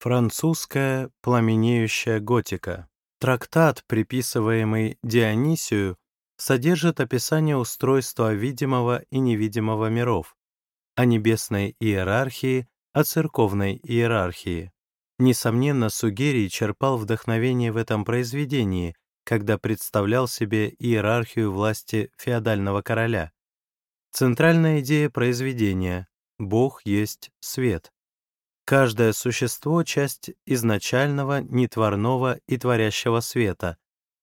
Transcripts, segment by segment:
Французская пламенеющая готика. Трактат, приписываемый Дионисию, содержит описание устройства видимого и невидимого миров, о небесной иерархии, о церковной иерархии. Несомненно, Сугерий черпал вдохновение в этом произведении, когда представлял себе иерархию власти феодального короля. Центральная идея произведения — Бог есть свет. Каждое существо — часть изначального, нетворного и творящего света.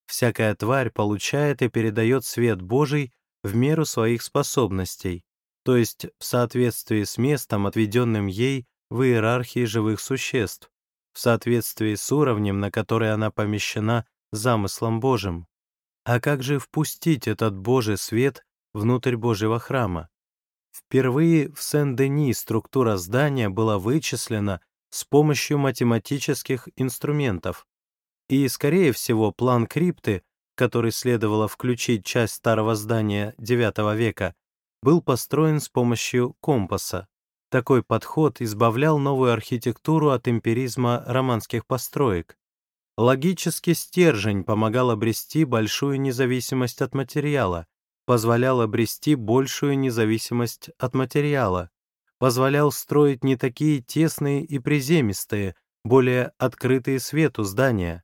Всякая тварь получает и передает свет Божий в меру своих способностей, то есть в соответствии с местом, отведенным ей в иерархии живых существ, в соответствии с уровнем, на который она помещена замыслом Божьим. А как же впустить этот Божий свет внутрь Божьего храма? Впервые в Сен-Дени структура здания была вычислена с помощью математических инструментов, и, скорее всего, план крипты, который следовало включить часть старого здания IX века, был построен с помощью компаса. Такой подход избавлял новую архитектуру от эмпиризма романских построек. Логический стержень помогал обрести большую независимость от материала, позволял обрести большую независимость от материала, позволял строить не такие тесные и приземистые, более открытые свету здания.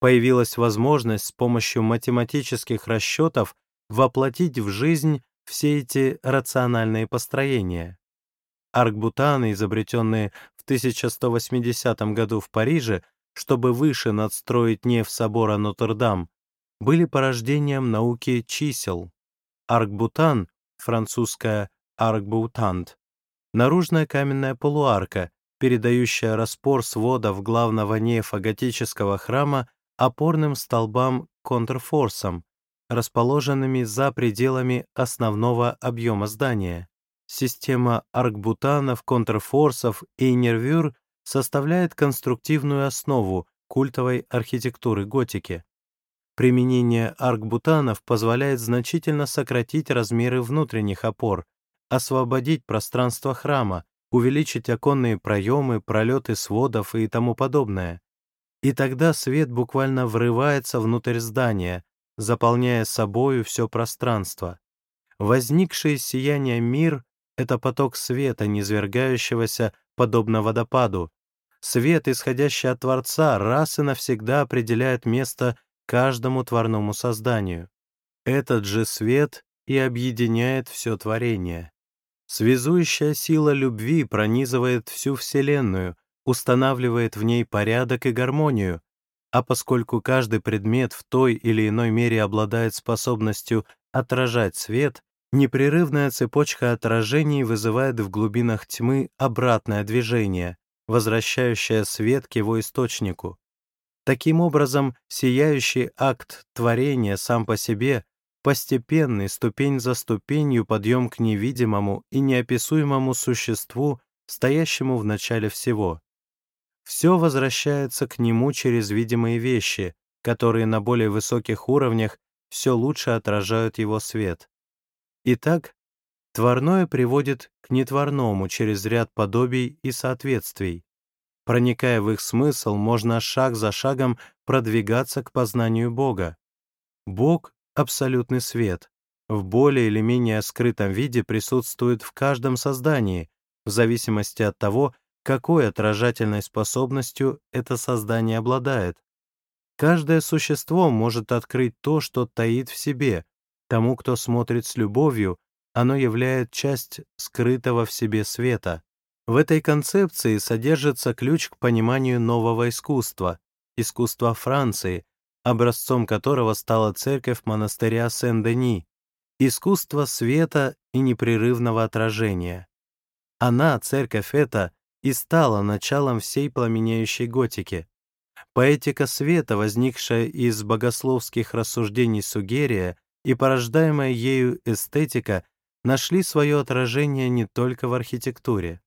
Появилась возможность с помощью математических расчетов воплотить в жизнь все эти рациональные построения. Аркбутаны, изобретенные в 1180 году в Париже, чтобы выше надстроить неф собора Нотр-Дам, были порождением науки чисел. Аркбутан, французская аркбутант, наружная каменная полуарка, передающая распор сводов главного нефа готического храма опорным столбам контрфорсом, расположенными за пределами основного объема здания. Система аркбутанов, контрфорсов и нервюр составляет конструктивную основу культовой архитектуры готики. Применение аркбутанов позволяет значительно сократить размеры внутренних опор, освободить пространство храма, увеличить оконные проемы, пролеты сводов и тому подобное. И тогда свет буквально врывается внутрь здания, заполняя собою все пространство. Возникший сияние мир — это поток света, низвергающегося подобно водопаду. Свет, исходящий от Творца, раз и навсегда определяет место каждому творному созданию. Этот же свет и объединяет все творение. Связующая сила любви пронизывает всю Вселенную, устанавливает в ней порядок и гармонию, а поскольку каждый предмет в той или иной мере обладает способностью отражать свет, непрерывная цепочка отражений вызывает в глубинах тьмы обратное движение, возвращающее свет к его источнику. Таким образом, сияющий акт творения сам по себе постепенный, ступень за ступенью подъем к невидимому и неописуемому существу, стоящему в начале всего. Все возвращается к нему через видимые вещи, которые на более высоких уровнях все лучше отражают его свет. Итак, творное приводит к нетворному через ряд подобий и соответствий. Проникая в их смысл, можно шаг за шагом продвигаться к познанию Бога. Бог — абсолютный свет. В более или менее скрытом виде присутствует в каждом создании, в зависимости от того, какой отражательной способностью это создание обладает. Каждое существо может открыть то, что таит в себе. Тому, кто смотрит с любовью, оно являет часть скрытого в себе света. В этой концепции содержится ключ к пониманию нового искусства, искусства Франции, образцом которого стала церковь монастыря Сен-Дени, искусство света и непрерывного отражения. Она, церковь эта, и стала началом всей пламенеющей готики. Поэтика света, возникшая из богословских рассуждений Сугерия и порождаемая ею эстетика, нашли свое отражение не только в архитектуре.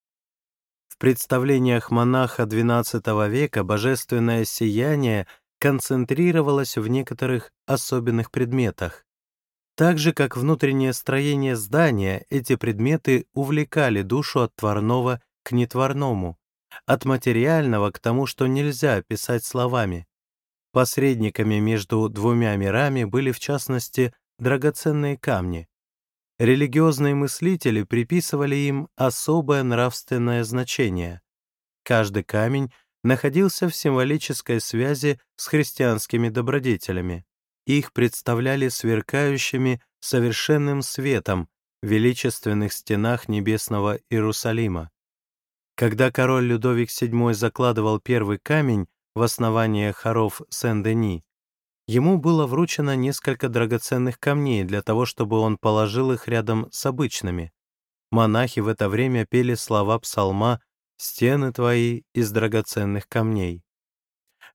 Представлениях монаха XII века божественное сияние концентрировалось в некоторых особенных предметах. Так же, как внутреннее строение здания, эти предметы увлекали душу от творного к нетворному, от материального к тому, что нельзя описать словами. Посредниками между двумя мирами были, в частности, драгоценные камни. Религиозные мыслители приписывали им особое нравственное значение. Каждый камень находился в символической связи с христианскими добродетелями. Их представляли сверкающими совершенным светом в величественных стенах небесного Иерусалима. Когда король Людовик VII закладывал первый камень в основание хоров Сен-Дени, ему было вручено несколько драгоценных камней для того, чтобы он положил их рядом с обычными. Монахи в это время пели слова псалма «Стены твои из драгоценных камней».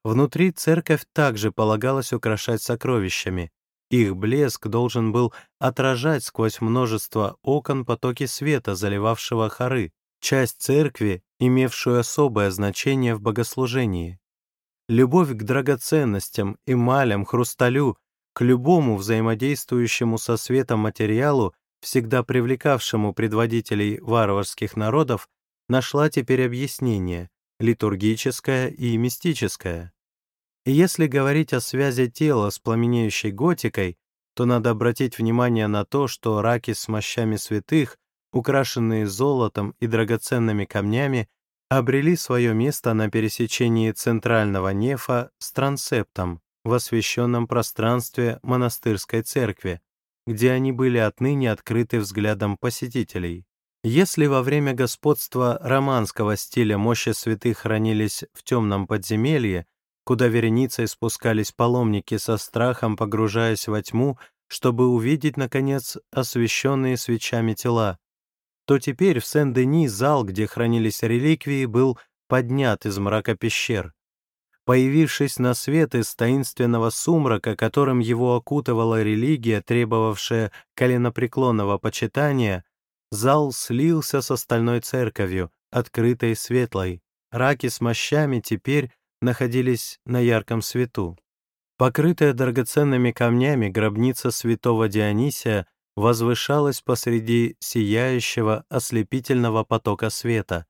Внутри церковь также полагалось украшать сокровищами. Их блеск должен был отражать сквозь множество окон потоки света, заливавшего хоры часть церкви, имевшую особое значение в богослужении. Любовь к драгоценностям, эмалям, хрусталю, к любому взаимодействующему со светом материалу, всегда привлекавшему предводителей варварских народов, нашла теперь объяснение — литургическое и мистическое. И если говорить о связи тела с пламенеющей готикой, то надо обратить внимание на то, что раки с мощами святых украшенные золотом и драгоценными камнями, обрели свое место на пересечении центрального нефа с трансептом в освященном пространстве монастырской церкви, где они были отныне открыты взглядом посетителей. Если во время господства романского стиля мощи святых хранились в темном подземелье, куда вереницей спускались паломники со страхом, погружаясь во тьму, чтобы увидеть, наконец, освещенные свечами тела, то теперь в Сен-Дени зал, где хранились реликвии, был поднят из мрака пещер. Появившись на свет из таинственного сумрака, которым его окутывала религия, требовавшая коленопреклонного почитания, зал слился с остальной церковью, открытой и светлой. Раки с мощами теперь находились на ярком свету. Покрытая драгоценными камнями гробница святого Дионисия возвышалась посреди сияющего ослепительного потока света,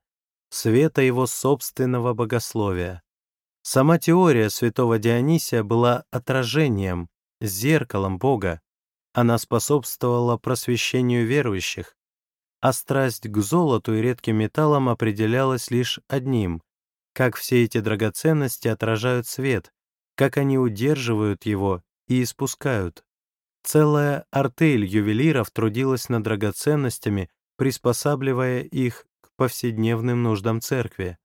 света его собственного богословия. Сама теория святого Дионисия была отражением, зеркалом Бога. Она способствовала просвещению верующих, а страсть к золоту и редким металлам определялась лишь одним — как все эти драгоценности отражают свет, как они удерживают его и испускают. Целая артель ювелиров трудилась над драгоценностями, приспосабливая их к повседневным нуждам церкви.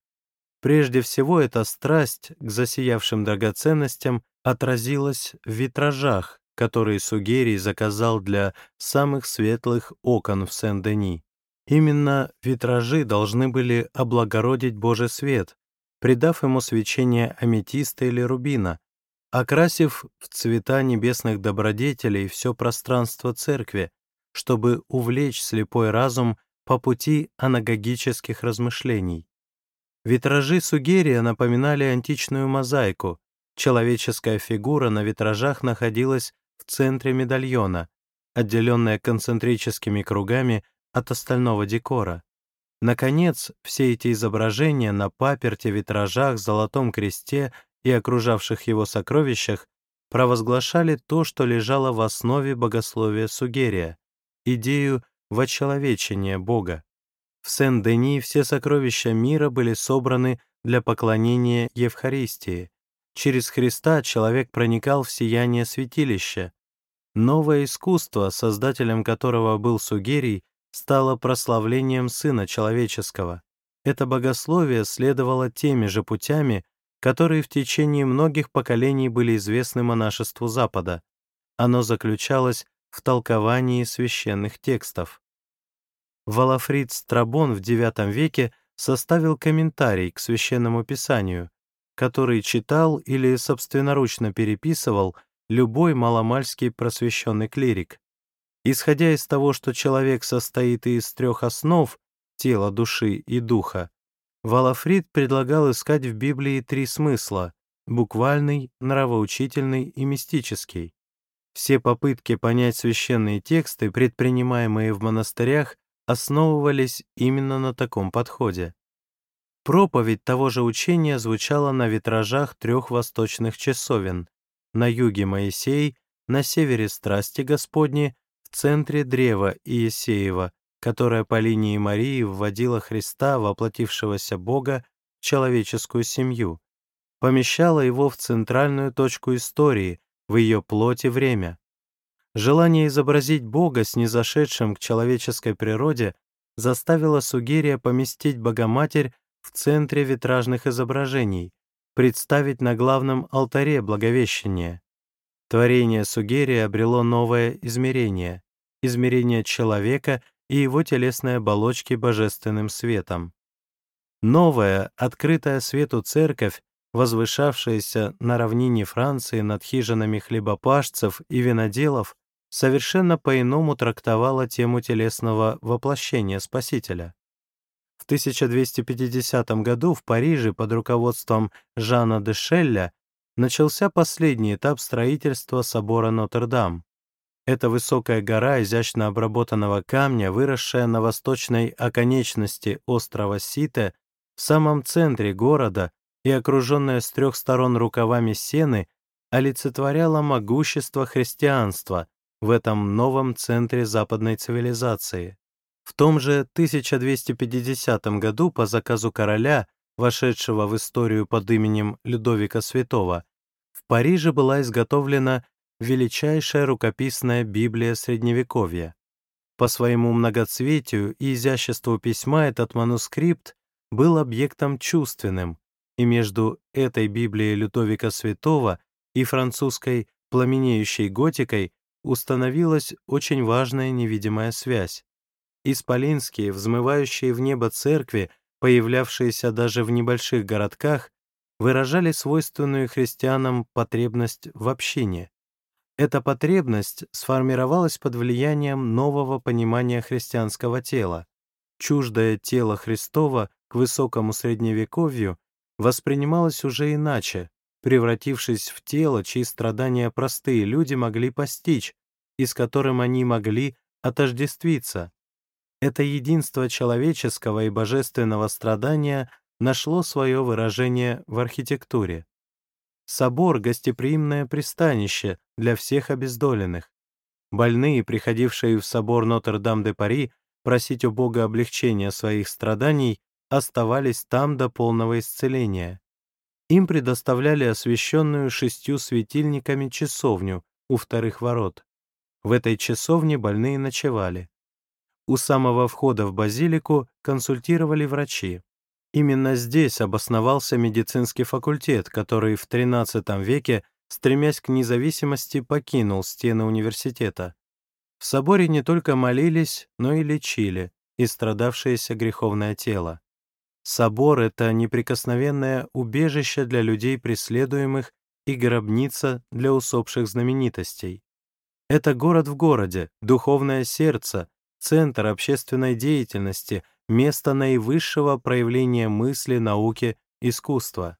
Прежде всего, эта страсть к засиявшим драгоценностям отразилась в витражах, которые Сугерий заказал для самых светлых окон в Сен-Дени. Именно витражи должны были облагородить Божий свет, придав ему свечение аметиста или рубина, окрасив в цвета небесных добродетелей все пространство церкви, чтобы увлечь слепой разум по пути анагогических размышлений. Витражи Сугерия напоминали античную мозаику. Человеческая фигура на витражах находилась в центре медальона, отделенная концентрическими кругами от остального декора. Наконец, все эти изображения на паперте, витражах, золотом кресте и окружавших его сокровищах провозглашали то, что лежало в основе богословия Сугерия — идею вочеловечения Бога. В Сен-Дени все сокровища мира были собраны для поклонения Евхаристии. Через Христа человек проникал в сияние святилища. Новое искусство, создателем которого был Сугерий, стало прославлением Сына Человеческого. Это богословие следовало теми же путями, которые в течение многих поколений были известны монашеству Запада. Оно заключалось в толковании священных текстов. Валафрид Страбон в IX веке составил комментарий к священному писанию, который читал или собственноручно переписывал любой маломальский просвещенный клирик. Исходя из того, что человек состоит из трех основ — тела, души и духа, Валафрид предлагал искать в Библии три смысла — буквальный, нравоучительный и мистический. Все попытки понять священные тексты, предпринимаемые в монастырях, основывались именно на таком подходе. Проповедь того же учения звучала на витражах трех восточных часовен. На юге Моисей, на севере Страсти Господни, в центре древа Иесеева, которое по линии Марии вводило Христа, воплотившегося Бога, в человеческую семью, помещало его в центральную точку истории, в ее плоти время. Желание изобразить Бога, снизошедшим к человеческой природе, заставило Сугерия поместить Богоматерь в центре витражных изображений, представить на главном алтаре Благовещения. Творение Сугерия обрело новое измерение — измерение человека и его телесной оболочки божественным светом. Новая, открытая свету церковь, возвышавшаяся на равнине Франции над хижинами хлебопашцев и виноделов, совершенно по-иному трактовала тему телесного воплощения Спасителя. В 1250 году в Париже под руководством Жана де Шелля начался последний этап строительства собора Нотр-Дам. Это высокая гора изящно обработанного камня, выросшая на восточной оконечности острова Сите, в самом центре города и окруженная с трех сторон рукавами сены, олицетворяла могущество христианства в этом новом центре западной цивилизации. В том же 1250 году по заказу короля, вошедшего в историю под именем Людовика Святого, в Париже была изготовлена величайшая рукописная Библия Средневековья. По своему многоцветию и изяществу письма этот манускрипт был объектом чувственным, и между этой Библией Людовика Святого и французской пламенеющей готикой установилась очень важная невидимая связь. Исполинские, взмывающие в небо церкви, появлявшиеся даже в небольших городках, выражали свойственную христианам потребность в общине. Эта потребность сформировалась под влиянием нового понимания христианского тела. Чуждое тело Христова к высокому средневековью воспринималось уже иначе, превратившись в тело, чьи страдания простые люди могли постичь, и с которым они могли отождествиться. Это единство человеческого и божественного страдания нашло свое выражение в архитектуре. Собор — гостеприимное пристанище для всех обездоленных. Больные, приходившие в собор Нотр-Дам-де-Пари просить у Бога облегчения своих страданий, оставались там до полного исцеления. Им предоставляли освященную шестью светильниками часовню у вторых ворот. В этой часовне больные ночевали. У самого входа в базилику консультировали врачи. Именно здесь обосновался медицинский факультет, который в XIII веке, стремясь к независимости, покинул стены университета. В соборе не только молились, но и лечили истрадавшееся греховное тело. Собор — это неприкосновенное убежище для людей преследуемых и гробница для усопших знаменитостей. Это город в городе, духовное сердце, центр общественной деятельности, место наивысшего проявления мысли, науки, искусства.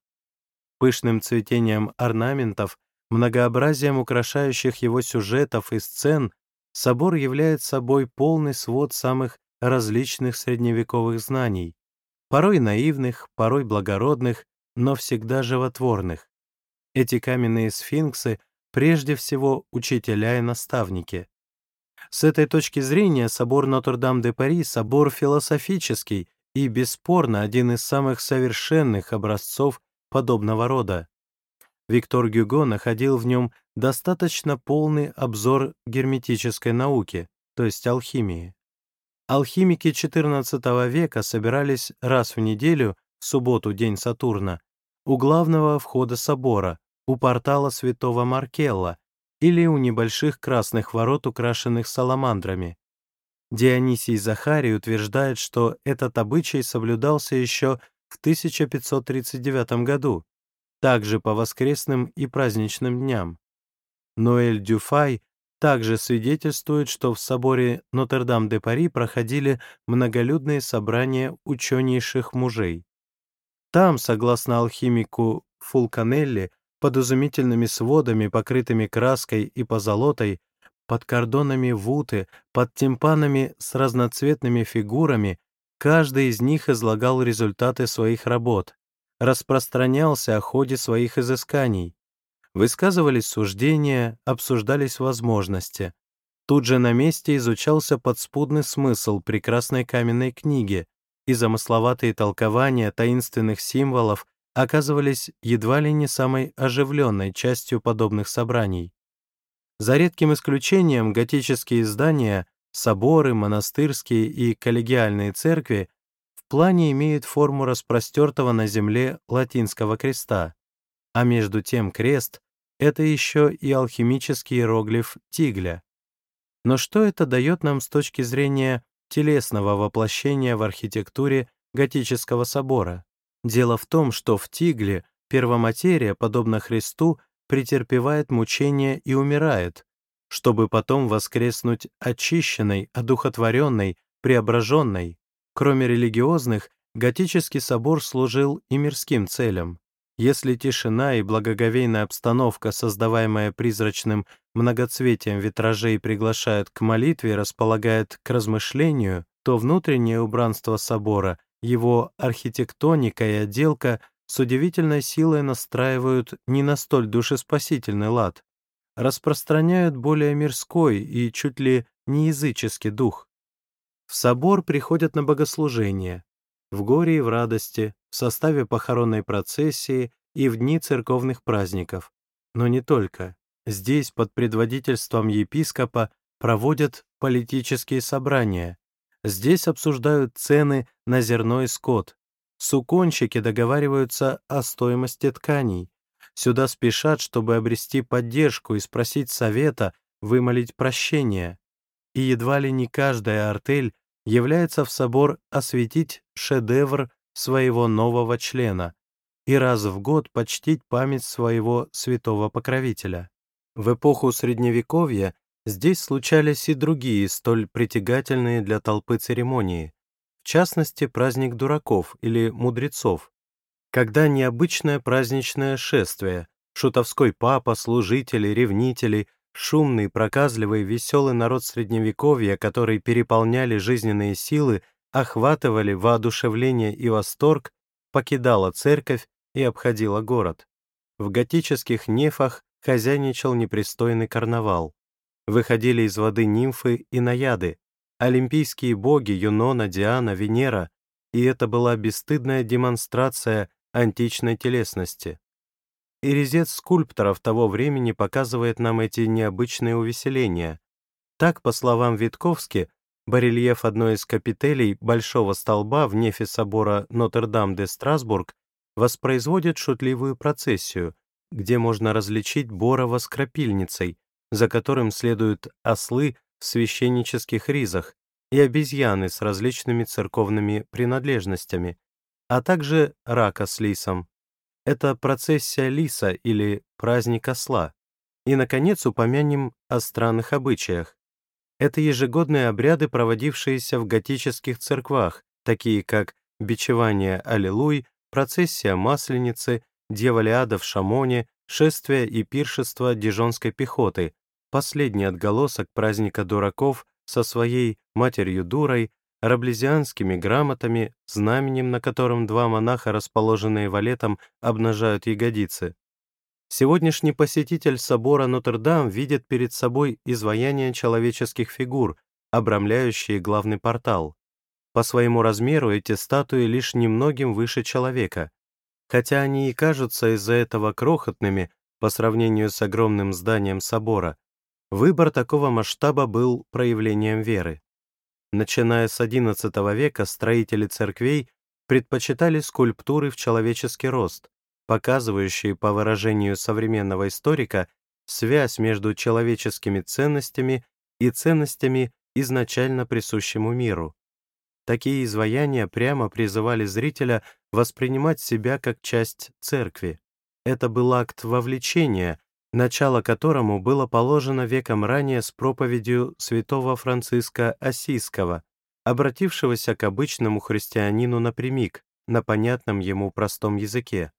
Пышным цветением орнаментов, многообразием украшающих его сюжетов и сцен собор является собой полный свод самых различных средневековых знаний, порой наивных, порой благородных, но всегда животворных. Эти каменные сфинксы прежде всего учителя и наставники. С этой точки зрения собор Нотр-Дам-де-Пари — собор философический и, бесспорно, один из самых совершенных образцов подобного рода. Виктор Гюго находил в нем достаточно полный обзор герметической науки, то есть алхимии. Алхимики XIV века собирались раз в неделю, в субботу, день Сатурна, у главного входа собора, у портала святого Маркелла, или у небольших красных ворот, украшенных саламандрами. Дионисий Захарий утверждает, что этот обычай соблюдался еще в 1539 году, также по воскресным и праздничным дням. Ноэль Дюфай также свидетельствует, что в соборе Нотр-Дам-де-Пари проходили многолюдные собрания ученейших мужей. Там, согласно алхимику Фулканелли, под изумительными сводами, покрытыми краской и позолотой, под кордонами вуты, под тимпанами с разноцветными фигурами, Каждый из них излагал результаты своих работ, распространялся о ходе своих изысканий. Высказывались суждения, обсуждались возможности. Тут же на месте изучался подспудный смысл прекрасной каменной книги, и замысловатые толкования таинственных символов оказывались едва ли не самой оживленной частью подобных собраний. За редким исключением готические издания, соборы, монастырские и коллегиальные церкви в плане имеют форму распростертого на земле латинского креста, а между тем крест — это еще и алхимический иероглиф тигля. Но что это дает нам с точки зрения телесного воплощения в архитектуре готического собора? Дело в том, что в тигле первоматерия, подобно Христу, претерпевает мучения и умирает, чтобы потом воскреснуть очищенной, одухотворенной, преображенной. Кроме религиозных, готический собор служил и мирским целям. Если тишина и благоговейная обстановка, создаваемая призрачным многоцветием витражей, приглашают к молитве и располагают к размышлению, то внутреннее убранство собора, его архитектоника и отделка с удивительной силой настраивают не на столь душеспасительный лад, распространяют более мирской и чуть ли не языческий дух. В собор приходят на богослужение, в горе и в радости, в составе похоронной процессии и в дни церковных праздников. Но не только. Здесь под предводительством епископа проводят политические собрания. Здесь обсуждают цены на зерно и скот. Суконщики договариваются о стоимости тканей. Сюда спешат, чтобы обрести поддержку и спросить совета, вымолить прощение. И едва ли не каждая артель является в собор осветить шедевр своего нового члена и раз в год почтить память своего святого покровителя. В эпоху Средневековья здесь случались и другие столь притягательные для толпы церемонии, в частности, праздник дураков или мудрецов, когда необычное праздничное шествие, шутовской папа, служители, ревнители — Шумный, проказливый, веселый народ Средневековья, который переполняли жизненные силы, охватывали воодушевление и восторг, покидала церковь и обходила город. В готических нефах хозяйничал непристойный карнавал. Выходили из воды нимфы и наяды, олимпийские боги Юнона, Диана, Венера, и это была бесстыдная демонстрация античной телесности и резец скульпторов того времени показывает нам эти необычные увеселения. Так, по словам Витковски, барельеф одной из капителей Большого столба в нефе собора Нотр-Дам-де-Страсбург воспроизводит шутливую процессию, где можно различить Борова с крапильницей, за которым следуют ослы в священнических ризах и обезьяны с различными церковными принадлежностями, а также рака с лисом, это процессия лиса или праздник осла. И, наконец, упомянем о странных обычаях. Это ежегодные обряды, проводившиеся в готических церквах, такие как бичевание Аллилуй, процессия Масленицы, Дьяволиада в Шамоне, шествие и пиршество дижонской пехоты, последний отголосок праздника дураков со своей матерью Дурой, раблезианскими грамотами, знаменем, на котором два монаха, расположенные валетом, обнажают ягодицы. Сегодняшний посетитель собора Нотр-Дам видит перед собой изваяние человеческих фигур, обрамляющие главный портал. По своему размеру эти статуи лишь немногим выше человека, хотя они и кажутся из-за этого крохотными по сравнению с огромным зданием собора. Выбор такого масштаба был проявлением веры. Начиная с XI века строители церквей предпочитали скульптуры в человеческий рост, показывающие, по выражению современного историка, связь между человеческими ценностями и ценностями, изначально присущему миру. Такие изваяния прямо призывали зрителя воспринимать себя как часть церкви. Это был акт вовлечения, начало которому было положено веком ранее с проповедью святого Франциска Осийского, обратившегося к обычному христианину напрямик, на понятном ему простом языке.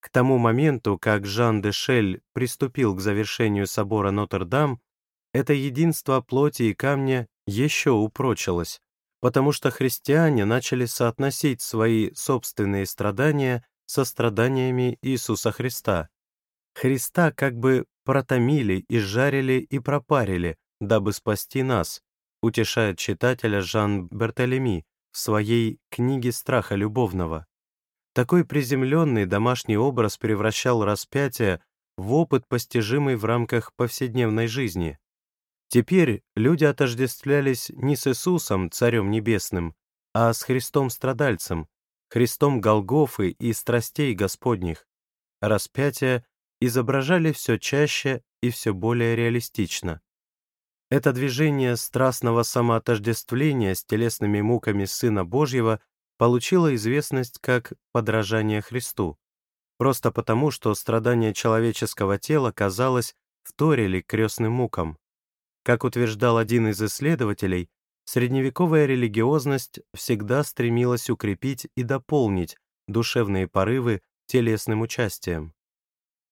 К тому моменту, как Жан де Шель приступил к завершению собора Нотр-Дам, это единство плоти и камня еще упрочилось. потому что христиане начали соотносить свои собственные страдания со страданиями Иисуса Христа. Христа как бы протомили, изжарили и пропарили, дабы спасти нас, утешает читателя Жан Бертолеми в своей «Книге страха любовного». Такой приземленный домашний образ превращал распятие в опыт, постижимый в рамках повседневной жизни. Теперь люди отождествлялись не с Иисусом, Царем Небесным, а с Христом-страдальцем, Христом Голгофы и страстей Господних. Распятие изображали все чаще и все более реалистично. Это движение страстного самоотождествления с телесными муками Сына Божьего получило известность как «подражание Христу», просто потому, что страдания человеческого тела, казалось, вторили крестным мукам. Как утверждал один из исследователей, средневековая религиозность всегда стремилась укрепить и дополнить душевные порывы телесным участием.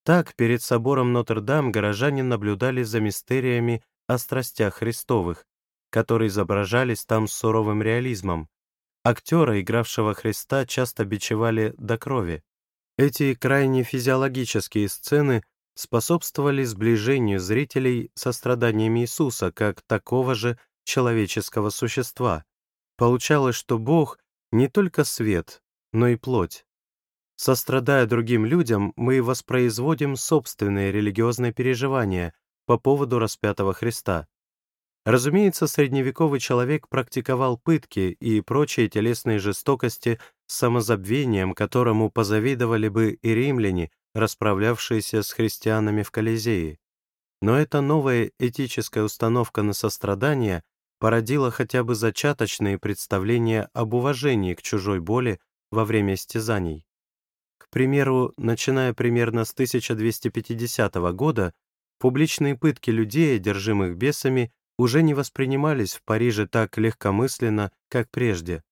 Так, перед собором Нотр-Дам горожане наблюдали за мистериями о страстях Христовых, которые изображались там с суровым реализмом. Актера, игравшего Христа, часто бичевали до крови. Эти крайне физиологические сцены способствовали сближению зрителей со страданиями Иисуса как такого же человеческого существа. Получалось, что Бог не только свет, но и плоть. Сострадая другим людям, мы воспроизводим собственные религиозные переживания по поводу распятого Христа. Разумеется, средневековый человек практиковал пытки и прочие телесные жестокости с самозабвением, которому позавидовали бы и римляне, расправлявшиеся с христианами в Колизее. Но эта новая этическая установка на сострадание породила хотя бы зачаточные представления об уважении к чужой боли во время истязаний. Примеру, начиная примерно с 1250 года, публичные пытки людей, одержимых бесами, уже не воспринимались в Париже так легкомысленно, как прежде.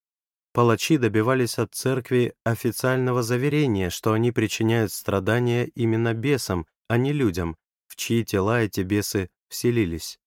Палачи добивались от церкви официального заверения, что они причиняют страдания именно бесам, а не людям, в чьи тела эти бесы вселились.